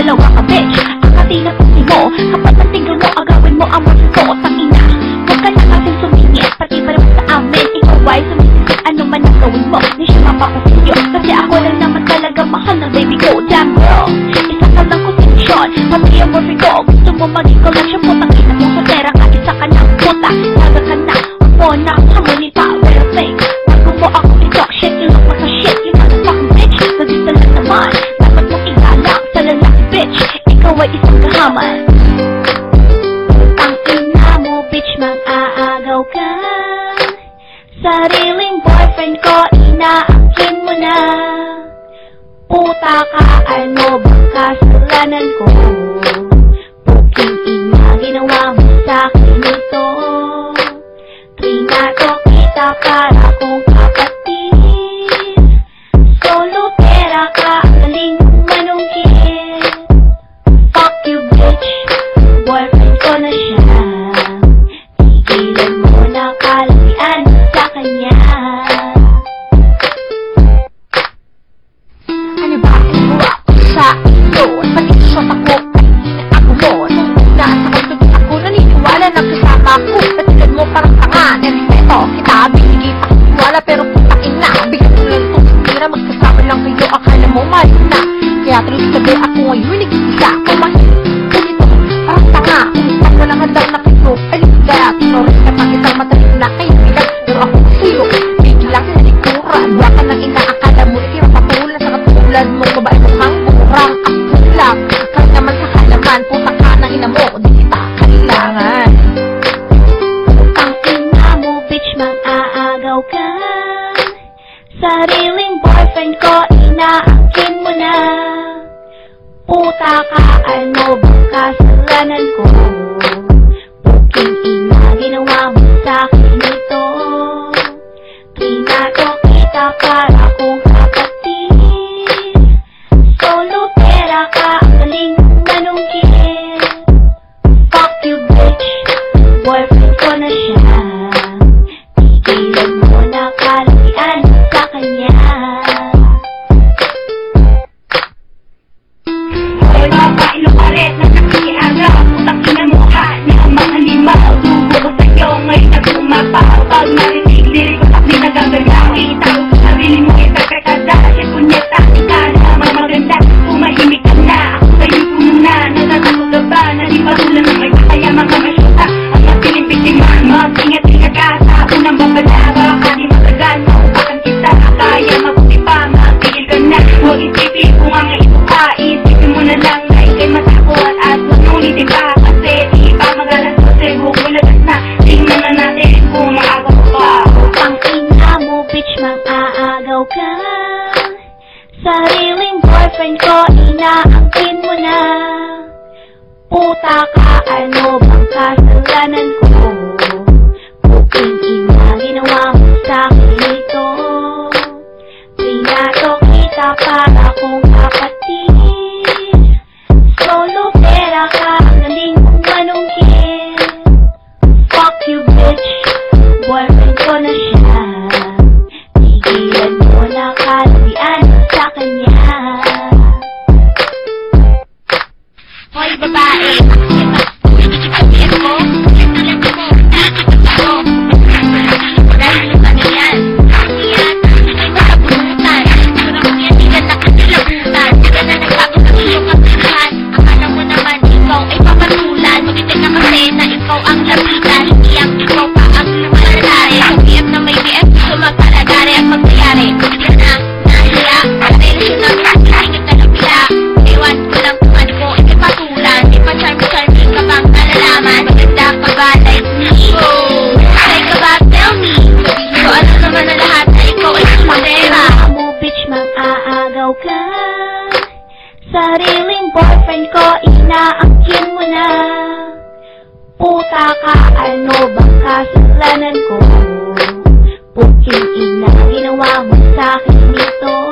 dalawa ka bitch. Ang katila ko si mo Kapag natingin mo agawin mo ang mga aaway isang Ang ina mo, bitch, mang-aagaw ka. Sariling boyfriend ko, inaakin mo na. Puta ka, ano ba kasalanan ko? Puking ina, ginawa mo sa'kin ito. Trinato kita para kung sariling boyfriend ko, inaangkin mo na. Puta ka, ano ba? Sariling boyfriend ko, inaangkin mo na Puta ka, ano bang kasalanan ko? Puta ka, ano bang kasalanan ko? Puking ina, ginawa mo sa'kin nito